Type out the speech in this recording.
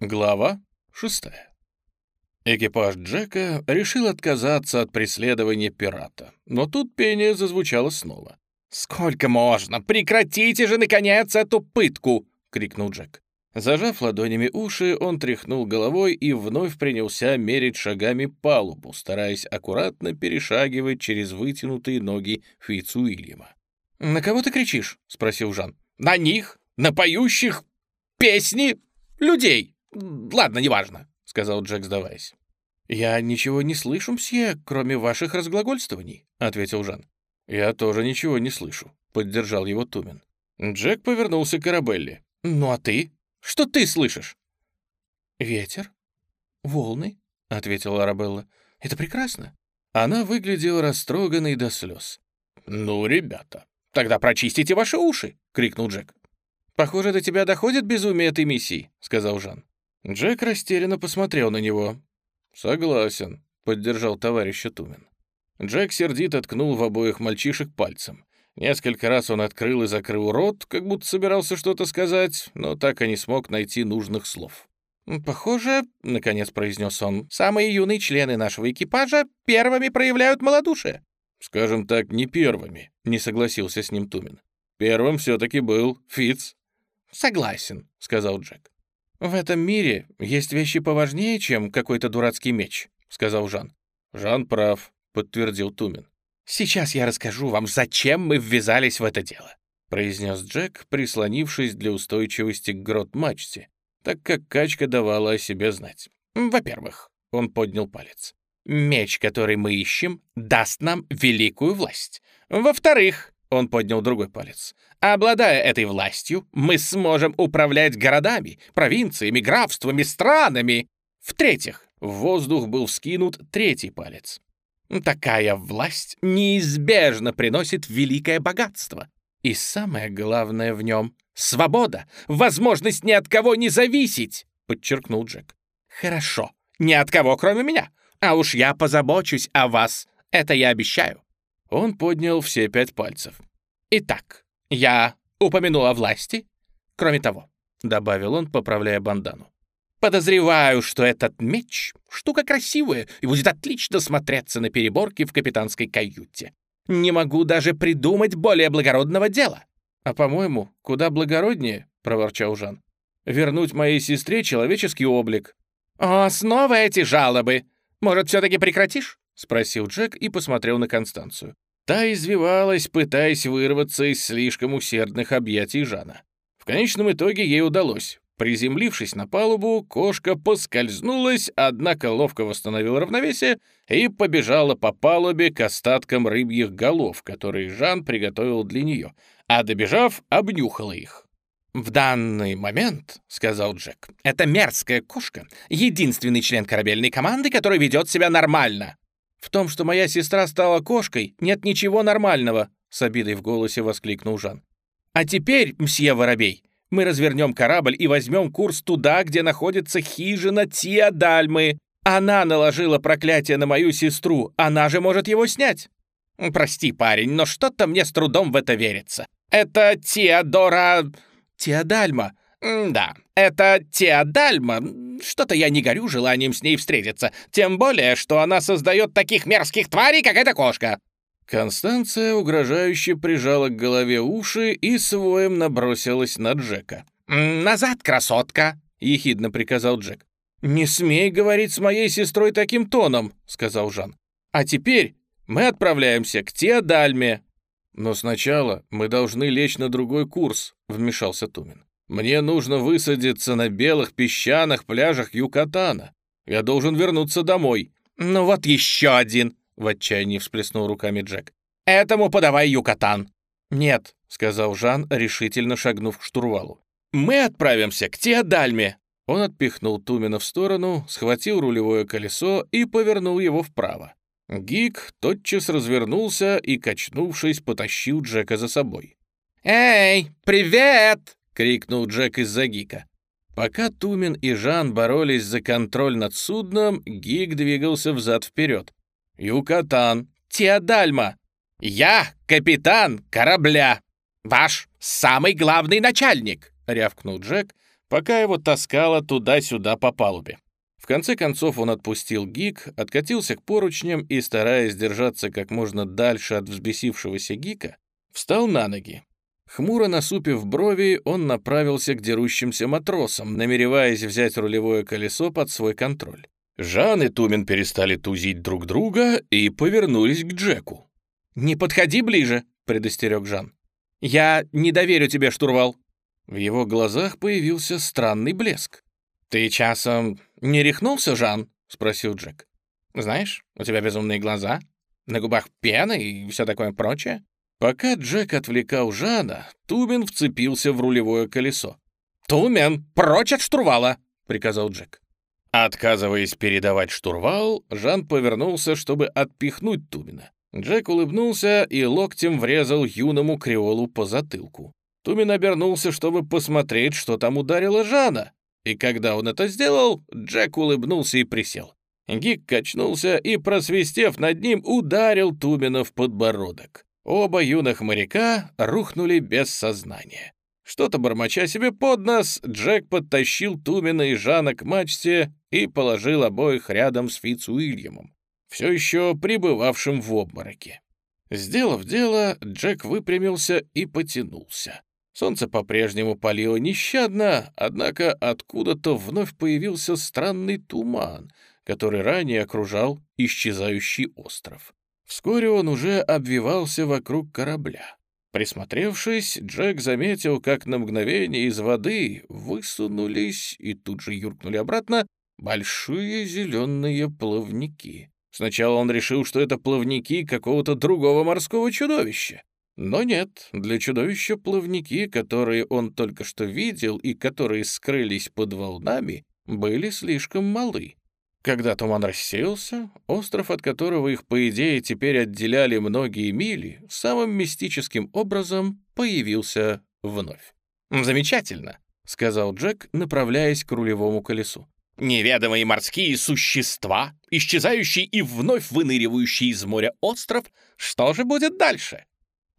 Глава шестая. Экипаж Джека решил отказаться от преследования пирата, но тут пение зазвучало снова. «Сколько можно? Прекратите же, наконец, эту пытку!» — крикнул Джек. Зажав ладонями уши, он тряхнул головой и вновь принялся мерить шагами палубу, стараясь аккуратно перешагивать через вытянутые ноги Фицуильяма. «На кого ты кричишь?» — спросил Жан. «На них! На поющих песни людей!» «Ладно, неважно», — сказал Джек, сдаваясь. «Я ничего не слышу, мсье, кроме ваших разглагольствований», — ответил Жан. «Я тоже ничего не слышу», — поддержал его Тумен. Джек повернулся к Арабелле. «Ну а ты? Что ты слышишь?» «Ветер, волны», — ответила Арабелла. «Это прекрасно». Она выглядела растроганной до слез. «Ну, ребята, тогда прочистите ваши уши!» — крикнул Джек. «Похоже, до тебя доходит безумие этой миссии», — сказал Жан. Джек растерянно посмотрел на него. «Согласен», — поддержал товарища Тумен. Джек сердито ткнул в обоих мальчишек пальцем. Несколько раз он открыл и закрыл рот, как будто собирался что-то сказать, но так и не смог найти нужных слов. «Похоже, — наконец произнес он, — самые юные члены нашего экипажа первыми проявляют малодушие». «Скажем так, не первыми», — не согласился с ним Тумен. «Первым все-таки был Фиц». «Согласен», — сказал Джек. «В этом мире есть вещи поважнее, чем какой-то дурацкий меч», — сказал Жан. «Жан прав», — подтвердил Тумин. «Сейчас я расскажу вам, зачем мы ввязались в это дело», — произнес Джек, прислонившись для устойчивости к грот-мачте, так как качка давала о себе знать. «Во-первых», — он поднял палец, «меч, который мы ищем, даст нам великую власть. Во-вторых, он поднял другой палец. «Обладая этой властью, мы сможем управлять городами, провинциями, графствами, странами. В-третьих, в воздух был вскинут третий палец. Такая власть неизбежно приносит великое богатство. И самое главное в нем — свобода, возможность ни от кого не зависеть», — подчеркнул Джек. «Хорошо, ни от кого, кроме меня. А уж я позабочусь о вас, это я обещаю». Он поднял все пять пальцев. «Итак, я упомянул о власти. Кроме того», — добавил он, поправляя бандану, «подозреваю, что этот меч — штука красивая и будет отлично смотреться на переборке в капитанской каюте. Не могу даже придумать более благородного дела». «А, по-моему, куда благороднее», — проворчал Жан, «вернуть моей сестре человеческий облик». «О, снова эти жалобы! Может, все-таки прекратишь?» — спросил Джек и посмотрел на Констанцию. Та извивалась, пытаясь вырваться из слишком усердных объятий Жана. В конечном итоге ей удалось. Приземлившись на палубу, кошка поскользнулась, однако ловко восстановила равновесие и побежала по палубе к остаткам рыбьих голов, которые Жан приготовил для нее, а добежав, обнюхала их. «В данный момент, — сказал Джек, — эта мерзкая кошка — единственный член корабельной команды, который ведет себя нормально». «В том, что моя сестра стала кошкой, нет ничего нормального», — с обидой в голосе воскликнул Жан. «А теперь, мсье Воробей, мы развернем корабль и возьмем курс туда, где находится хижина Тиадальмы. Она наложила проклятие на мою сестру, она же может его снять». «Прости, парень, но что-то мне с трудом в это верится. Это Теодора...» «Теодальма». «Да, это Теодальма. Что-то я не горю желанием с ней встретиться, тем более, что она создает таких мерзких тварей, как эта кошка». Констанция угрожающе прижала к голове уши и своим набросилась на Джека. «Назад, красотка!» — ехидно приказал Джек. «Не смей говорить с моей сестрой таким тоном», — сказал Жан. «А теперь мы отправляемся к Теодальме». «Но сначала мы должны лечь на другой курс», — вмешался Тумин. «Мне нужно высадиться на белых песчаных пляжах Юкатана. Я должен вернуться домой». «Ну вот еще один», — в отчаянии всплеснул руками Джек. «Этому подавай Юкатан». «Нет», — сказал Жан, решительно шагнув к штурвалу. «Мы отправимся к Теодальме». Он отпихнул Тумина в сторону, схватил рулевое колесо и повернул его вправо. Гик тотчас развернулся и, качнувшись, потащил Джека за собой. «Эй, привет!» — крикнул Джек из-за Гика. Пока Тумин и Жан боролись за контроль над судном, Гик двигался взад-вперед. «Юкатан!» «Теодальма!» «Я капитан корабля! Ваш самый главный начальник!» — рявкнул Джек, пока его таскало туда-сюда по палубе. В конце концов он отпустил гик, откатился к поручням и, стараясь держаться как можно дальше от взбесившегося гика, встал на ноги. Хмуро насупив брови, он направился к дерущимся матросам, намереваясь взять рулевое колесо под свой контроль. Жан и Тумин перестали тузить друг друга и повернулись к Джеку. «Не подходи ближе», — предостерег Жан. «Я не доверю тебе, штурвал». В его глазах появился странный блеск. «Ты часом не рехнулся, Жан?» — спросил Джек. «Знаешь, у тебя безумные глаза, на губах пена и все такое прочее». Пока Джек отвлекал Жана, Тумен вцепился в рулевое колесо. «Тумен, прочь от штурвала!» — приказал Джек. Отказываясь передавать штурвал, Жан повернулся, чтобы отпихнуть Тумина. Джек улыбнулся и локтем врезал юному креолу по затылку. Тумин обернулся, чтобы посмотреть, что там ударило Жана. И когда он это сделал, Джек улыбнулся и присел. Гик качнулся и, просвистев над ним, ударил Тумина в подбородок. Оба юных моряка рухнули без сознания. Что-то бормоча себе под нос, Джек подтащил Тумина и Жана к мачте и положил обоих рядом с Фицуильямом, все еще пребывавшим в обмороке. Сделав дело, Джек выпрямился и потянулся. Солнце по-прежнему палило нещадно, однако откуда-то вновь появился странный туман, который ранее окружал исчезающий остров. Вскоре он уже обвивался вокруг корабля. Присмотревшись, Джек заметил, как на мгновение из воды высунулись и тут же юркнули обратно большие зеленые плавники. Сначала он решил, что это плавники какого-то другого морского чудовища. Но нет, для чудовища плавники, которые он только что видел и которые скрылись под волнами, были слишком малы. Когда туман рассеялся, остров, от которого их, по идее, теперь отделяли многие мили, самым мистическим образом появился вновь. «Замечательно», — сказал Джек, направляясь к рулевому колесу. «Неведомые морские существа, исчезающие и вновь выныривающие из моря остров, что же будет дальше?»